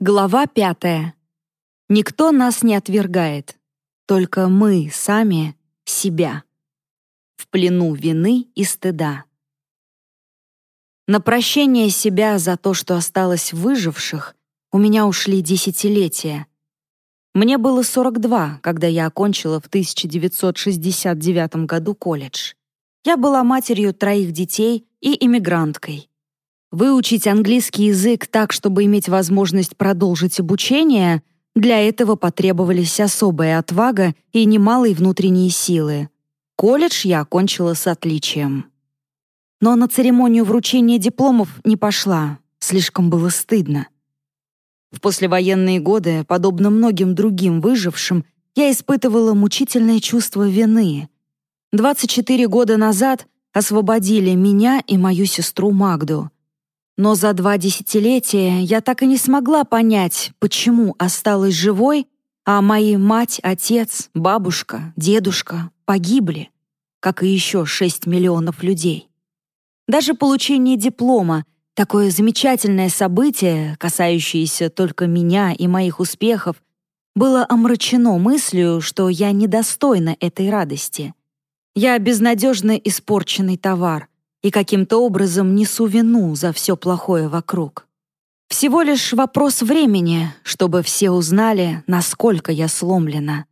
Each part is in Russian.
Глава пятая. Никто нас не отвергает, только мы сами себя. В плену вины и стыда. На прощение себя за то, что осталось выживших, у меня ушли десятилетия. Мне было 42, когда я окончила в 1969 году колледж. Я была матерью троих детей и иммигранткой. Выучить английский язык так, чтобы иметь возможность продолжить обучение, для этого потребовались особая отвага и немалые внутренние силы. Колледж я окончила с отличием. Но на церемонию вручения дипломов не пошла, слишком было стыдно. В послевоенные годы, подобно многим другим выжившим, я испытывала мучительное чувство вины. 24 года назад освободили меня и мою сестру Магду — но за два десятилетия я так и не смогла понять, почему осталась живой, а мои мать, отец, бабушка, дедушка погибли, как и еще шесть миллионов людей. Даже получение диплома — такое замечательное событие, касающееся только меня и моих успехов, было омрачено мыслью, что я недостойна этой радости. Я безнадежно испорченный товар — и каким-то образом несу вину за все плохое вокруг. Всего лишь вопрос времени, чтобы все узнали, насколько я сломлена.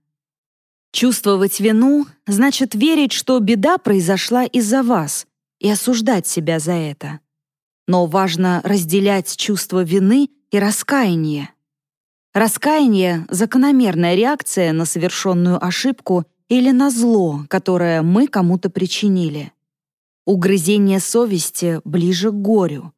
Чувствовать вину значит верить, что беда произошла из-за вас, и осуждать себя за это. Но важно разделять чувство вины и раскаяние. Раскаяние — закономерная реакция на совершенную ошибку или на зло, которое мы кому-то причинили. Угрызение совести ближе к горю.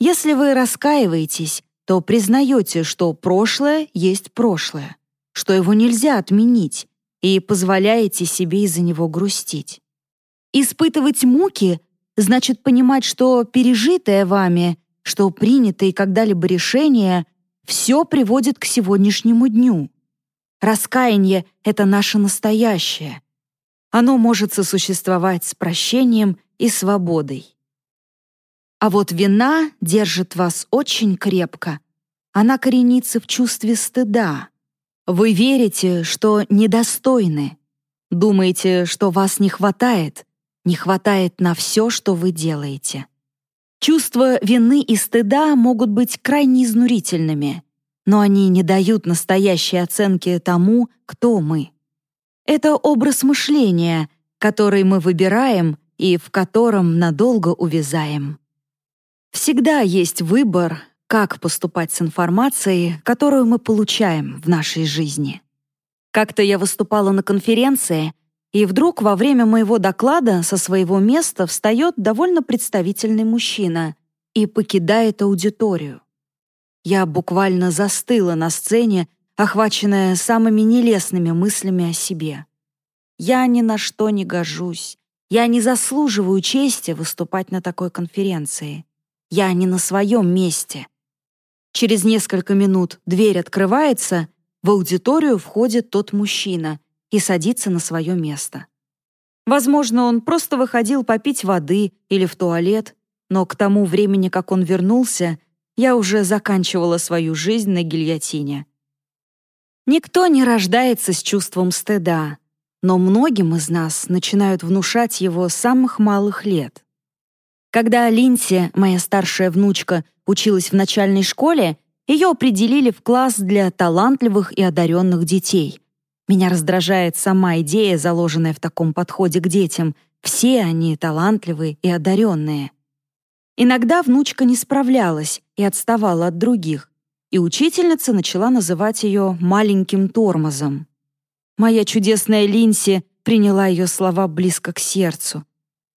Если вы раскаиваетесь, то признаете, что прошлое есть прошлое, что его нельзя отменить, и позволяете себе из-за него грустить. Испытывать муки значит понимать, что пережитое вами, что принятые когда-либо решения, все приводит к сегодняшнему дню. Раскаяние — это наше настоящее. Оно может сосуществовать с прощением и свободой. А вот вина держит вас очень крепко. Она коренится в чувстве стыда. Вы верите, что недостойны. Думаете, что вас не хватает. Не хватает на все, что вы делаете. Чувства вины и стыда могут быть крайне изнурительными, но они не дают настоящей оценки тому, кто мы. Это образ мышления, который мы выбираем и в котором надолго увязаем. Всегда есть выбор, как поступать с информацией, которую мы получаем в нашей жизни. Как-то я выступала на конференции, и вдруг во время моего доклада со своего места встает довольно представительный мужчина и покидает аудиторию. Я буквально застыла на сцене, охваченная самыми нелестными мыслями о себе. Я ни на что не гожусь. Я не заслуживаю чести выступать на такой конференции. Я не на своем месте. Через несколько минут дверь открывается, в аудиторию входит тот мужчина и садится на свое место. Возможно, он просто выходил попить воды или в туалет, но к тому времени, как он вернулся, я уже заканчивала свою жизнь на гильотине. Никто не рождается с чувством стыда, но многим из нас начинают внушать его с самых малых лет. Когда Линси, моя старшая внучка, училась в начальной школе, ее определили в класс для талантливых и одаренных детей. Меня раздражает сама идея, заложенная в таком подходе к детям. Все они талантливые и одаренные. Иногда внучка не справлялась и отставала от других, и учительница начала называть ее «маленьким тормозом». Моя чудесная Линси приняла ее слова близко к сердцу.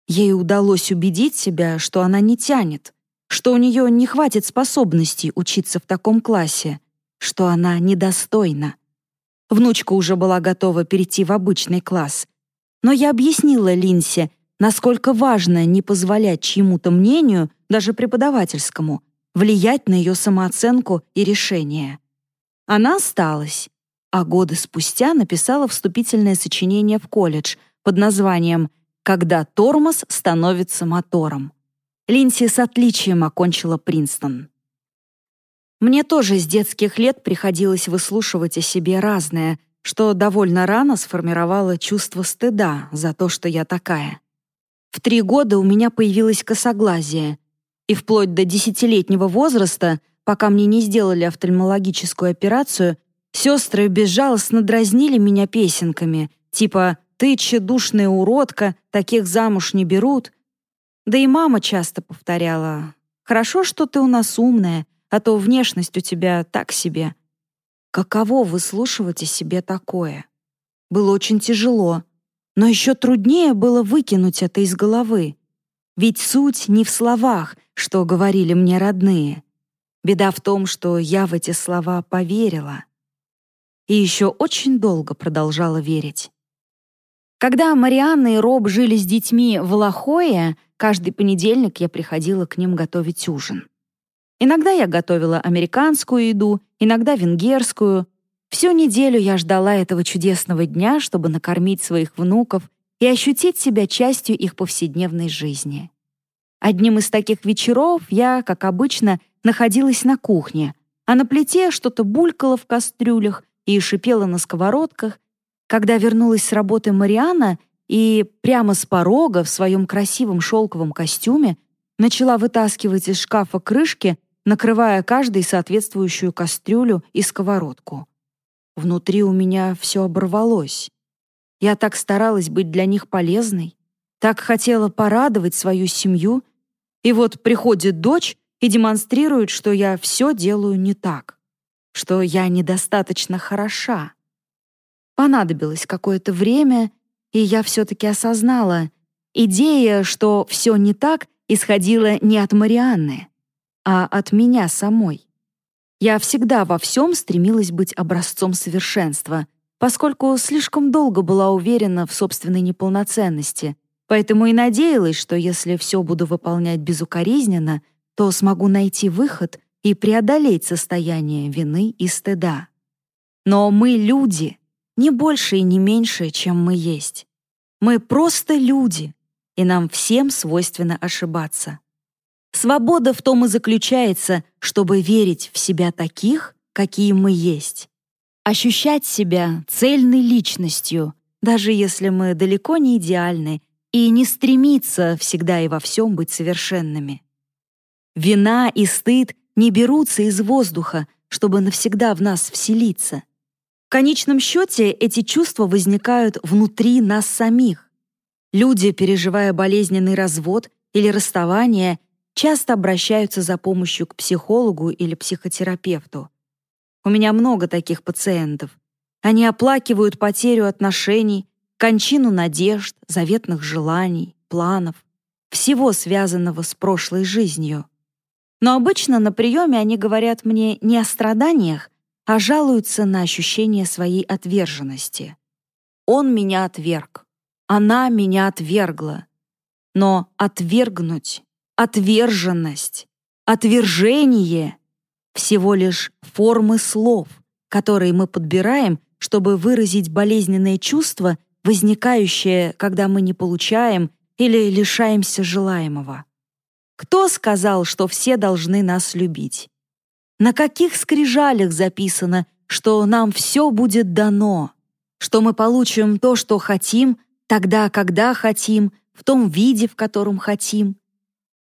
Ей удалось убедить себя, что она не тянет, что у нее не хватит способностей учиться в таком классе, что она недостойна. Внучка уже была готова перейти в обычный класс. Но я объяснила Линсе, насколько важно не позволять чьему-то мнению, даже преподавательскому, влиять на ее самооценку и решение. Она осталась, а годы спустя написала вступительное сочинение в колледж под названием «Когда тормоз становится мотором». Линси с отличием окончила Принстон. Мне тоже с детских лет приходилось выслушивать о себе разное, что довольно рано сформировало чувство стыда за то, что я такая. В три года у меня появилось косоглазие, и вплоть до десятилетнего возраста, пока мне не сделали офтальмологическую операцию, сестры безжалостно дразнили меня песенками, типа «ты тщедушная уродка, таких замуж не берут». Да и мама часто повторяла «хорошо, что ты у нас умная, а то внешность у тебя так себе. Каково выслушивать о себе такое? Было очень тяжело, но еще труднее было выкинуть это из головы. Ведь суть не в словах, что говорили мне родные. Беда в том, что я в эти слова поверила. И еще очень долго продолжала верить. Когда Марианна и Роб жили с детьми в Лохое, каждый понедельник я приходила к ним готовить ужин. Иногда я готовила американскую еду, иногда венгерскую. Всю неделю я ждала этого чудесного дня, чтобы накормить своих внуков и ощутить себя частью их повседневной жизни. Одним из таких вечеров я, как обычно, находилась на кухне, а на плите что-то булькало в кастрюлях и шипело на сковородках. Когда вернулась с работы Мариана и прямо с порога в своем красивом шелковом костюме начала вытаскивать из шкафа крышки накрывая каждой соответствующую кастрюлю и сковородку. Внутри у меня все оборвалось. Я так старалась быть для них полезной, так хотела порадовать свою семью, и вот приходит дочь и демонстрирует, что я все делаю не так, что я недостаточно хороша. Понадобилось какое-то время, и я все-таки осознала, идея, что все не так, исходила не от Марианны а от меня самой. Я всегда во всем стремилась быть образцом совершенства, поскольку слишком долго была уверена в собственной неполноценности, поэтому и надеялась, что если все буду выполнять безукоризненно, то смогу найти выход и преодолеть состояние вины и стыда. Но мы люди, не больше и не меньше, чем мы есть. Мы просто люди, и нам всем свойственно ошибаться. Свобода в том и заключается, чтобы верить в себя таких, какие мы есть. Ощущать себя цельной личностью, даже если мы далеко не идеальны, и не стремиться всегда и во всем быть совершенными. Вина и стыд не берутся из воздуха, чтобы навсегда в нас вселиться. В конечном счете эти чувства возникают внутри нас самих. Люди, переживая болезненный развод или расставание, часто обращаются за помощью к психологу или психотерапевту. У меня много таких пациентов. Они оплакивают потерю отношений, кончину надежд, заветных желаний, планов, всего связанного с прошлой жизнью. Но обычно на приеме они говорят мне не о страданиях, а жалуются на ощущение своей отверженности. Он меня отверг. Она меня отвергла. Но отвергнуть отверженность, отвержение — всего лишь формы слов, которые мы подбираем, чтобы выразить болезненное чувство, возникающее, когда мы не получаем или лишаемся желаемого. Кто сказал, что все должны нас любить? На каких скрижалях записано, что нам все будет дано, что мы получим то, что хотим, тогда, когда хотим, в том виде, в котором хотим?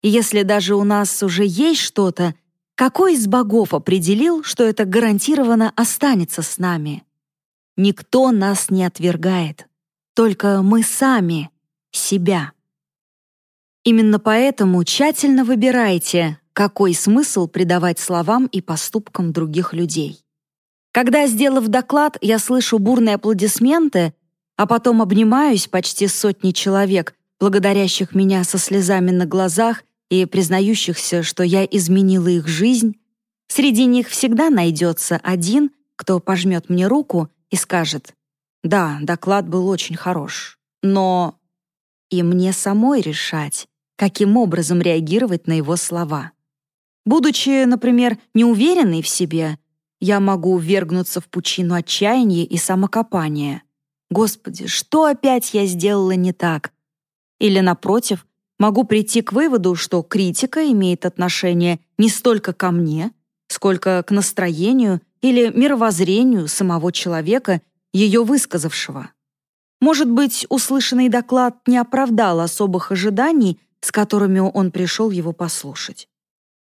И если даже у нас уже есть что-то, какой из богов определил, что это гарантированно останется с нами? Никто нас не отвергает, только мы сами себя. Именно поэтому тщательно выбирайте, какой смысл придавать словам и поступкам других людей. Когда, сделав доклад, я слышу бурные аплодисменты, а потом обнимаюсь почти сотни человек, благодарящих меня со слезами на глазах и признающихся, что я изменила их жизнь, среди них всегда найдется один, кто пожмет мне руку и скажет «Да, доклад был очень хорош, но...» И мне самой решать, каким образом реагировать на его слова. Будучи, например, неуверенной в себе, я могу ввергнуться в пучину отчаяния и самокопания. Господи, что опять я сделала не так? Или, напротив, могу прийти к выводу, что критика имеет отношение не столько ко мне, сколько к настроению или мировоззрению самого человека, ее высказавшего. Может быть, услышанный доклад не оправдал особых ожиданий, с которыми он пришел его послушать.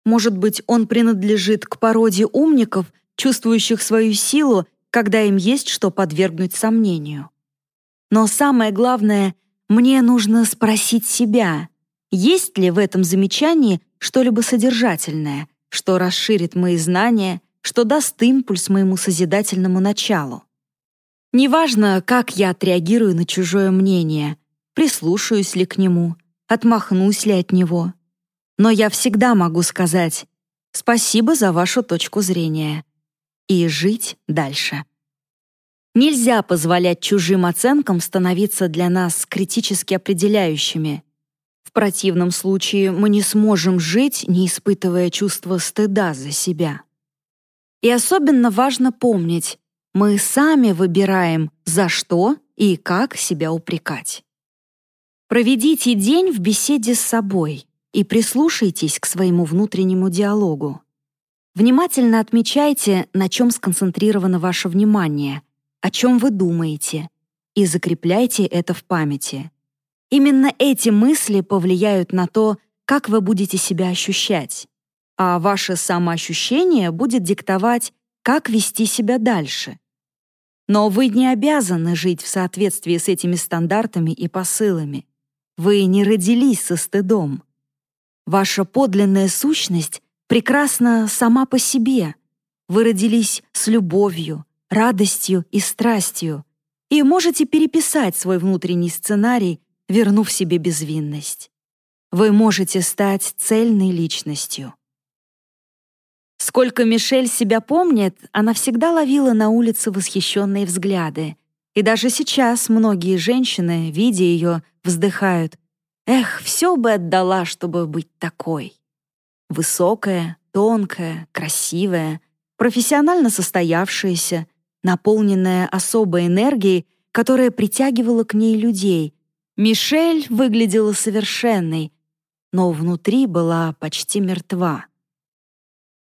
Может быть, он принадлежит к породе умников, чувствующих свою силу, когда им есть что подвергнуть сомнению. Но самое главное, мне нужно спросить себя, есть ли в этом замечании что-либо содержательное, что расширит мои знания, что даст импульс моему созидательному началу. Неважно, как я отреагирую на чужое мнение, прислушаюсь ли к нему, отмахнусь ли от него. Но я всегда могу сказать «Спасибо за вашу точку зрения» и жить дальше. Нельзя позволять чужим оценкам становиться для нас критически определяющими. В противном случае мы не сможем жить, не испытывая чувства стыда за себя. И особенно важно помнить, мы сами выбираем, за что и как себя упрекать. Проведите день в беседе с собой и прислушайтесь к своему внутреннему диалогу. Внимательно отмечайте, на чем сконцентрировано ваше внимание, о чем вы думаете, и закрепляйте это в памяти. Именно эти мысли повлияют на то, как вы будете себя ощущать, а ваше самоощущение будет диктовать, как вести себя дальше. Но вы не обязаны жить в соответствии с этими стандартами и посылами. Вы не родились со стыдом. Ваша подлинная сущность прекрасна сама по себе. Вы родились с любовью, радостью и страстью и можете переписать свой внутренний сценарий, вернув себе безвинность. Вы можете стать цельной личностью. Сколько Мишель себя помнит, она всегда ловила на улице восхищенные взгляды. И даже сейчас многие женщины, видя ее, вздыхают. «Эх, все бы отдала, чтобы быть такой». Высокая, тонкая, красивая, профессионально состоявшаяся, наполненная особой энергией, которая притягивала к ней людей. Мишель выглядела совершенной, но внутри была почти мертва.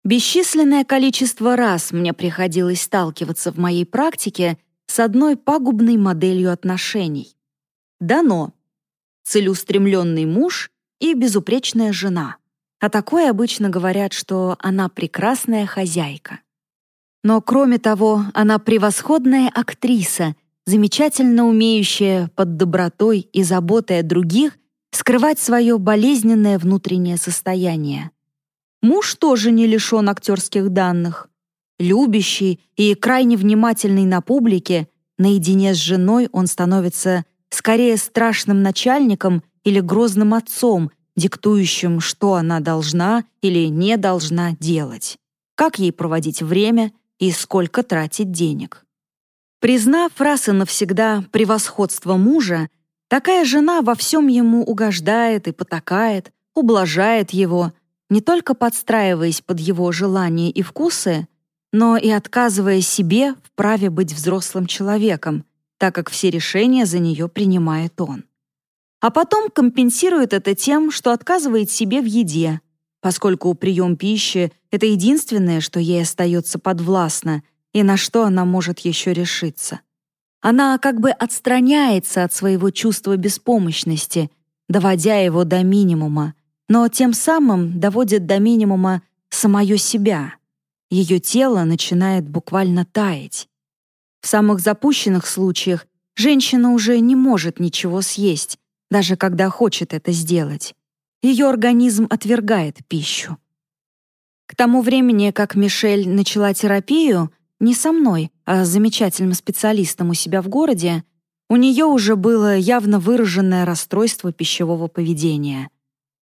Бесчисленное количество раз мне приходилось сталкиваться в моей практике с одной пагубной моделью отношений. Дано. Целеустремленный муж и безупречная жена. А такое обычно говорят, что она прекрасная хозяйка. Но кроме того, она превосходная актриса, замечательно умеющая под добротой и заботой о других скрывать свое болезненное внутреннее состояние. Муж тоже не лишен актерских данных. Любящий и крайне внимательный на публике, наедине с женой он становится скорее страшным начальником или грозным отцом, диктующим, что она должна или не должна делать, как ей проводить время и сколько тратить денег. Признав раз и навсегда превосходство мужа, такая жена во всем ему угождает и потакает, ублажает его, не только подстраиваясь под его желания и вкусы, но и отказывая себе в праве быть взрослым человеком, так как все решения за нее принимает он. А потом компенсирует это тем, что отказывает себе в еде, поскольку прием пищи — это единственное, что ей остается подвластно и на что она может еще решиться. Она как бы отстраняется от своего чувства беспомощности, доводя его до минимума, но тем самым доводит до минимума самое себя. Ее тело начинает буквально таять. В самых запущенных случаях женщина уже не может ничего съесть, даже когда хочет это сделать. Ее организм отвергает пищу. К тому времени, как Мишель начала терапию, не со мной, а с замечательным специалистом у себя в городе, у нее уже было явно выраженное расстройство пищевого поведения —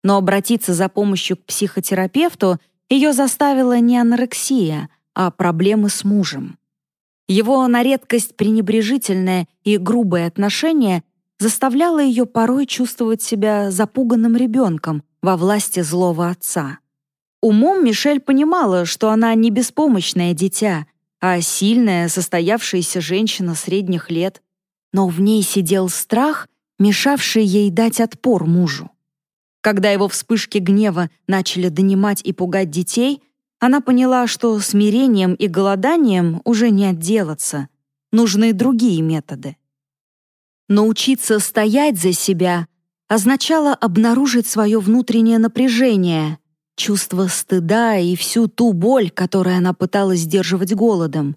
но обратиться за помощью к психотерапевту ее заставила не анорексия, а проблемы с мужем. Его на редкость пренебрежительное и грубое отношение заставляло ее порой чувствовать себя запуганным ребенком во власти злого отца. Умом Мишель понимала, что она не беспомощное дитя, а сильная, состоявшаяся женщина средних лет, но в ней сидел страх, мешавший ей дать отпор мужу. Когда его вспышки гнева начали донимать и пугать детей, она поняла, что смирением и голоданием уже не отделаться, нужны другие методы. Научиться стоять за себя означало обнаружить свое внутреннее напряжение, чувство стыда и всю ту боль, которую она пыталась сдерживать голодом.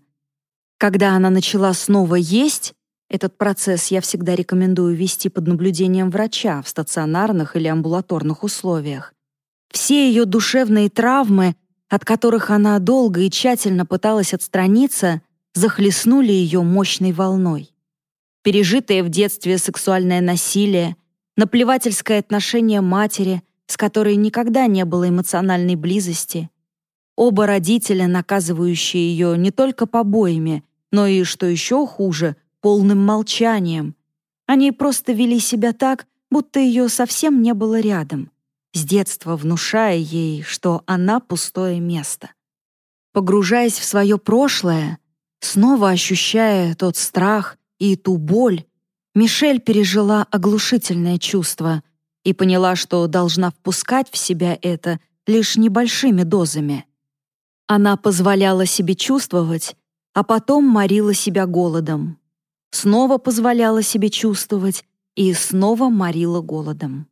Когда она начала снова есть, этот процесс я всегда рекомендую вести под наблюдением врача в стационарных или амбулаторных условиях. Все ее душевные травмы, от которых она долго и тщательно пыталась отстраниться, захлестнули ее мощной волной. Пережитое в детстве сексуальное насилие, наплевательское отношение матери, с которой никогда не было эмоциональной близости, оба родителя, наказывающие ее не только побоями, но и, что еще хуже, полным молчанием. Они просто вели себя так, будто ее совсем не было рядом, с детства внушая ей, что она пустое место. Погружаясь в свое прошлое, снова ощущая тот страх и ту боль, Мишель пережила оглушительное чувство и поняла, что должна впускать в себя это лишь небольшими дозами. Она позволяла себе чувствовать, а потом морила себя голодом снова позволяла себе чувствовать и снова морила голодом.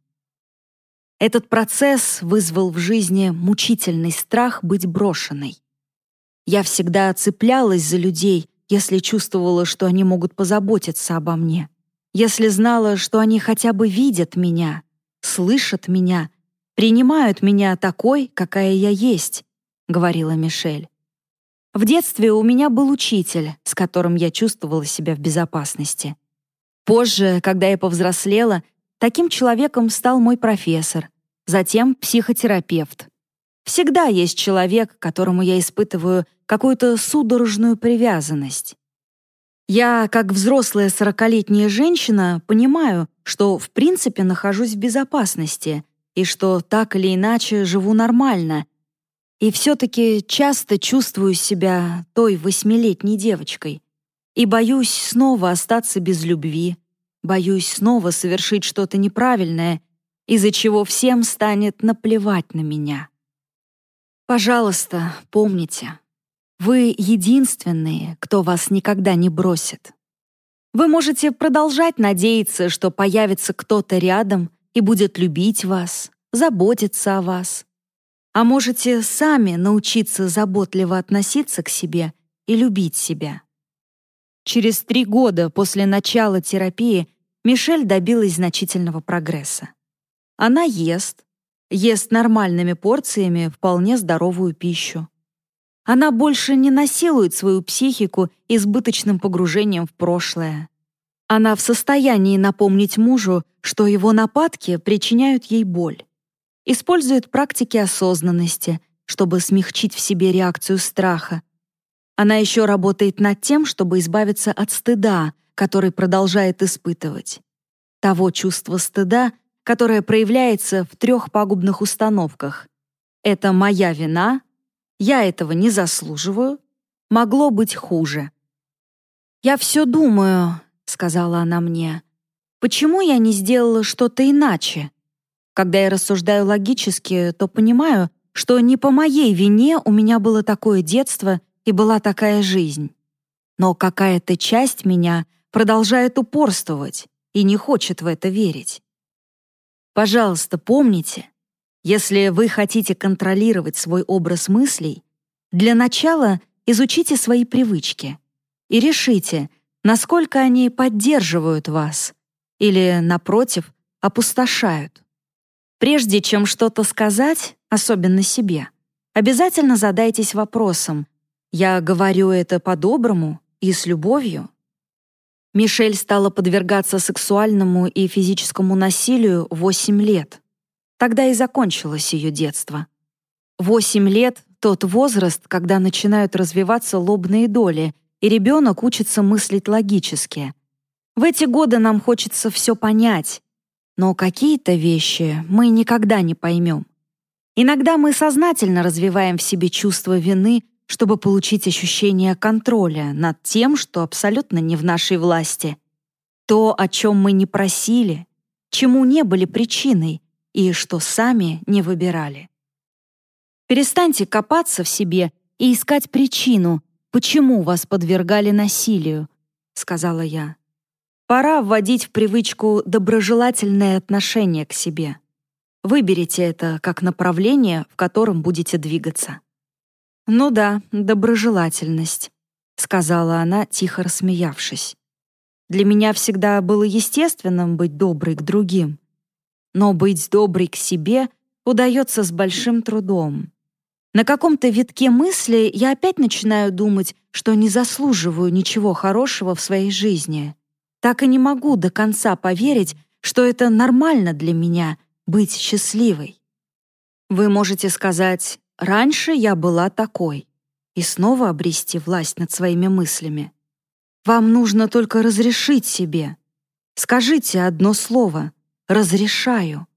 Этот процесс вызвал в жизни мучительный страх быть брошенной. Я всегда цеплялась за людей, если чувствовала, что они могут позаботиться обо мне, если знала, что они хотя бы видят меня, слышат меня, принимают меня такой, какая я есть, говорила Мишель. В детстве у меня был учитель, с которым я чувствовала себя в безопасности. Позже, когда я повзрослела, таким человеком стал мой профессор, затем психотерапевт. Всегда есть человек, к которому я испытываю какую-то судорожную привязанность. Я, как взрослая сорокалетняя женщина, понимаю, что в принципе нахожусь в безопасности и что так или иначе живу нормально — и все-таки часто чувствую себя той восьмилетней девочкой и боюсь снова остаться без любви, боюсь снова совершить что-то неправильное, из-за чего всем станет наплевать на меня. Пожалуйста, помните, вы единственные, кто вас никогда не бросит. Вы можете продолжать надеяться, что появится кто-то рядом и будет любить вас, заботиться о вас, а можете сами научиться заботливо относиться к себе и любить себя. Через три года после начала терапии Мишель добилась значительного прогресса. Она ест, ест нормальными порциями вполне здоровую пищу. Она больше не насилует свою психику избыточным погружением в прошлое. Она в состоянии напомнить мужу, что его нападки причиняют ей боль использует практики осознанности, чтобы смягчить в себе реакцию страха. Она еще работает над тем, чтобы избавиться от стыда, который продолжает испытывать. Того чувства стыда, которое проявляется в трех пагубных установках. «Это моя вина», «Я этого не заслуживаю», «Могло быть хуже». «Я все думаю», — сказала она мне, «почему я не сделала что-то иначе?» Когда я рассуждаю логически, то понимаю, что не по моей вине у меня было такое детство и была такая жизнь. Но какая-то часть меня продолжает упорствовать и не хочет в это верить. Пожалуйста, помните, если вы хотите контролировать свой образ мыслей, для начала изучите свои привычки и решите, насколько они поддерживают вас или, напротив, опустошают. Прежде чем что-то сказать, особенно себе, обязательно задайтесь вопросом «Я говорю это по-доброму и с любовью?» Мишель стала подвергаться сексуальному и физическому насилию в 8 лет. Тогда и закончилось ее детство. 8 лет — тот возраст, когда начинают развиваться лобные доли, и ребенок учится мыслить логически. В эти годы нам хочется все понять, но какие-то вещи мы никогда не поймем. Иногда мы сознательно развиваем в себе чувство вины, чтобы получить ощущение контроля над тем, что абсолютно не в нашей власти. То, о чем мы не просили, чему не были причиной и что сами не выбирали. Перестаньте копаться в себе и искать причину, почему вас подвергали насилию, сказала я. Пора вводить в привычку доброжелательное отношение к себе. Выберите это как направление, в котором будете двигаться. Ну да, доброжелательность, сказала она, тихо рассмеявшись. Для меня всегда было естественным быть доброй к другим. Но быть доброй к себе удается с большим трудом. На каком-то витке мысли я опять начинаю думать, что не заслуживаю ничего хорошего в своей жизни. Так и не могу до конца поверить, что это нормально для меня — быть счастливой. Вы можете сказать «раньше я была такой» и снова обрести власть над своими мыслями. Вам нужно только разрешить себе. Скажите одно слово «разрешаю».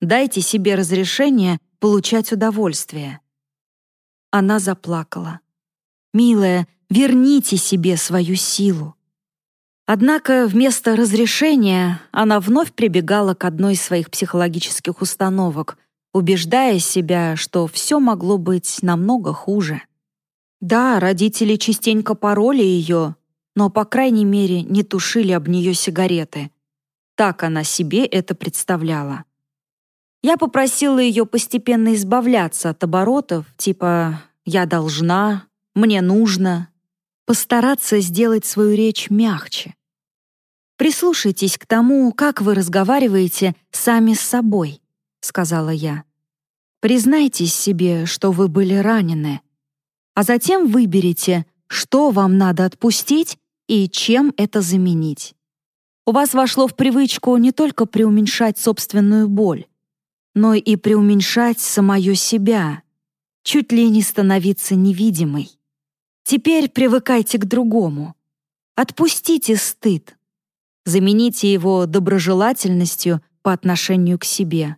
Дайте себе разрешение получать удовольствие. Она заплакала. «Милая, верните себе свою силу». Однако вместо разрешения она вновь прибегала к одной из своих психологических установок, убеждая себя, что все могло быть намного хуже. Да, родители частенько пороли ее, но, по крайней мере, не тушили об нее сигареты. Так она себе это представляла. Я попросила ее постепенно избавляться от оборотов, типа «я должна», «мне нужно», постараться сделать свою речь мягче. «Прислушайтесь к тому, как вы разговариваете сами с собой», — сказала я. «Признайтесь себе, что вы были ранены, а затем выберите, что вам надо отпустить и чем это заменить. У вас вошло в привычку не только преуменьшать собственную боль, но и преуменьшать самое себя, чуть ли не становиться невидимой. Теперь привыкайте к другому. Отпустите стыд. Замените его доброжелательностью по отношению к себе.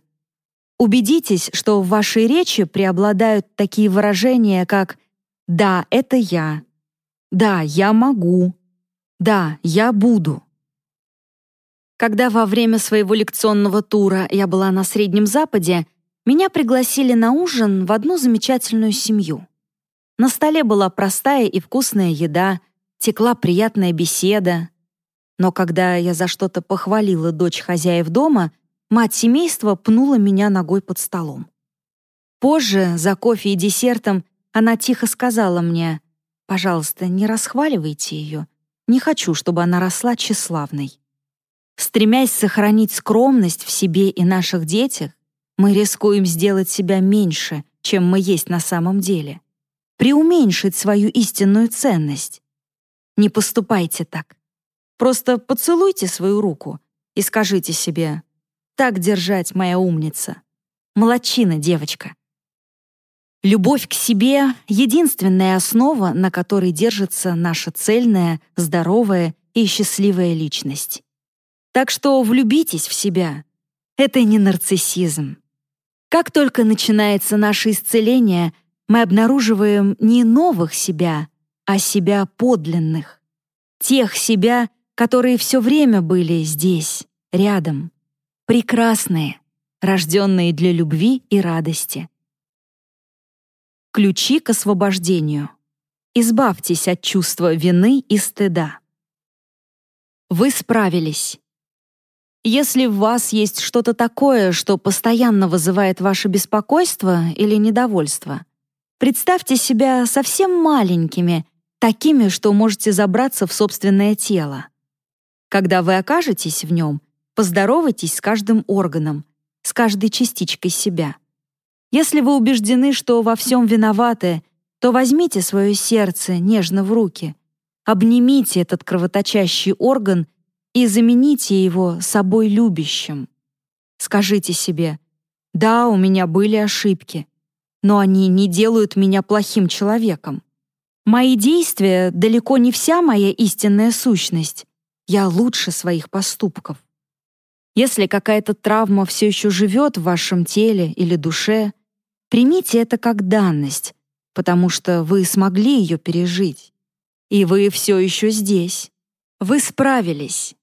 Убедитесь, что в вашей речи преобладают такие выражения, как «да, это я», «да, я могу», «да, я буду». Когда во время своего лекционного тура я была на Среднем Западе, меня пригласили на ужин в одну замечательную семью. На столе была простая и вкусная еда, текла приятная беседа. Но когда я за что-то похвалила дочь хозяев дома, мать семейства пнула меня ногой под столом. Позже, за кофе и десертом, она тихо сказала мне, «Пожалуйста, не расхваливайте ее. Не хочу, чтобы она росла тщеславной». Стремясь сохранить скромность в себе и наших детях, мы рискуем сделать себя меньше, чем мы есть на самом деле. Преуменьшить свою истинную ценность. Не поступайте так. Просто поцелуйте свою руку и скажите себе «Так держать, моя умница». Молодчина, девочка. Любовь к себе — единственная основа, на которой держится наша цельная, здоровая и счастливая личность. Так что влюбитесь в себя. Это не нарциссизм. Как только начинается наше исцеление, мы обнаруживаем не новых себя, а себя подлинных. Тех себя, которые все время были здесь, рядом. Прекрасные, рожденные для любви и радости. Ключи к освобождению. Избавьтесь от чувства вины и стыда. Вы справились. Если в вас есть что-то такое, что постоянно вызывает ваше беспокойство или недовольство, представьте себя совсем маленькими, такими, что можете забраться в собственное тело. Когда вы окажетесь в нем, поздоровайтесь с каждым органом, с каждой частичкой себя. Если вы убеждены, что во всем виноваты, то возьмите свое сердце нежно в руки, обнимите этот кровоточащий орган и замените его собой любящим. Скажите себе, да, у меня были ошибки, но они не делают меня плохим человеком. Мои действия далеко не вся моя истинная сущность. Я лучше своих поступков. Если какая-то травма все еще живет в вашем теле или душе, примите это как данность, потому что вы смогли ее пережить. И вы все еще здесь. Вы справились.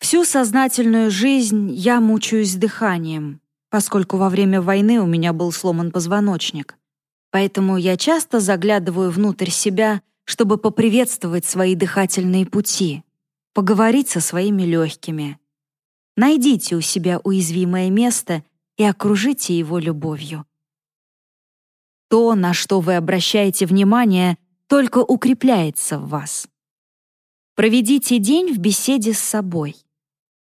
Всю сознательную жизнь я мучаюсь дыханием, поскольку во время войны у меня был сломан позвоночник. Поэтому я часто заглядываю внутрь себя, чтобы поприветствовать свои дыхательные пути, поговорить со своими легкими. Найдите у себя уязвимое место и окружите его любовью. То, на что вы обращаете внимание, только укрепляется в вас. Проведите день в беседе с собой.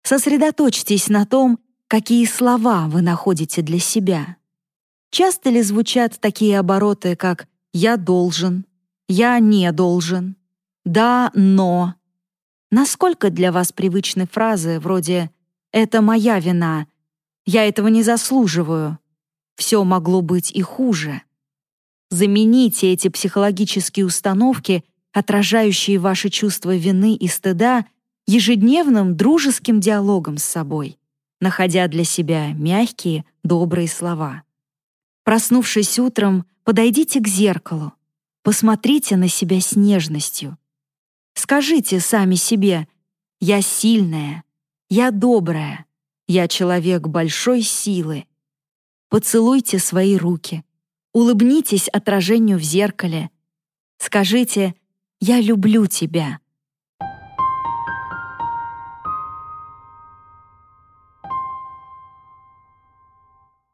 Сосредоточьтесь на том, какие слова вы находите для себя. Часто ли звучат такие обороты, как «я должен», «я не должен», «да, но». Насколько для вас привычны фразы вроде «это моя вина», «я этого не заслуживаю», «все могло быть и хуже». Замените эти психологические установки, отражающие ваши чувства вины и стыда, ежедневным дружеским диалогом с собой, находя для себя мягкие, добрые слова. Проснувшись утром, подойдите к зеркалу, посмотрите на себя с нежностью. Скажите сами себе «Я сильная», «Я добрая», «Я человек большой силы». Поцелуйте свои руки, улыбнитесь отражению в зеркале. Скажите «Я люблю тебя».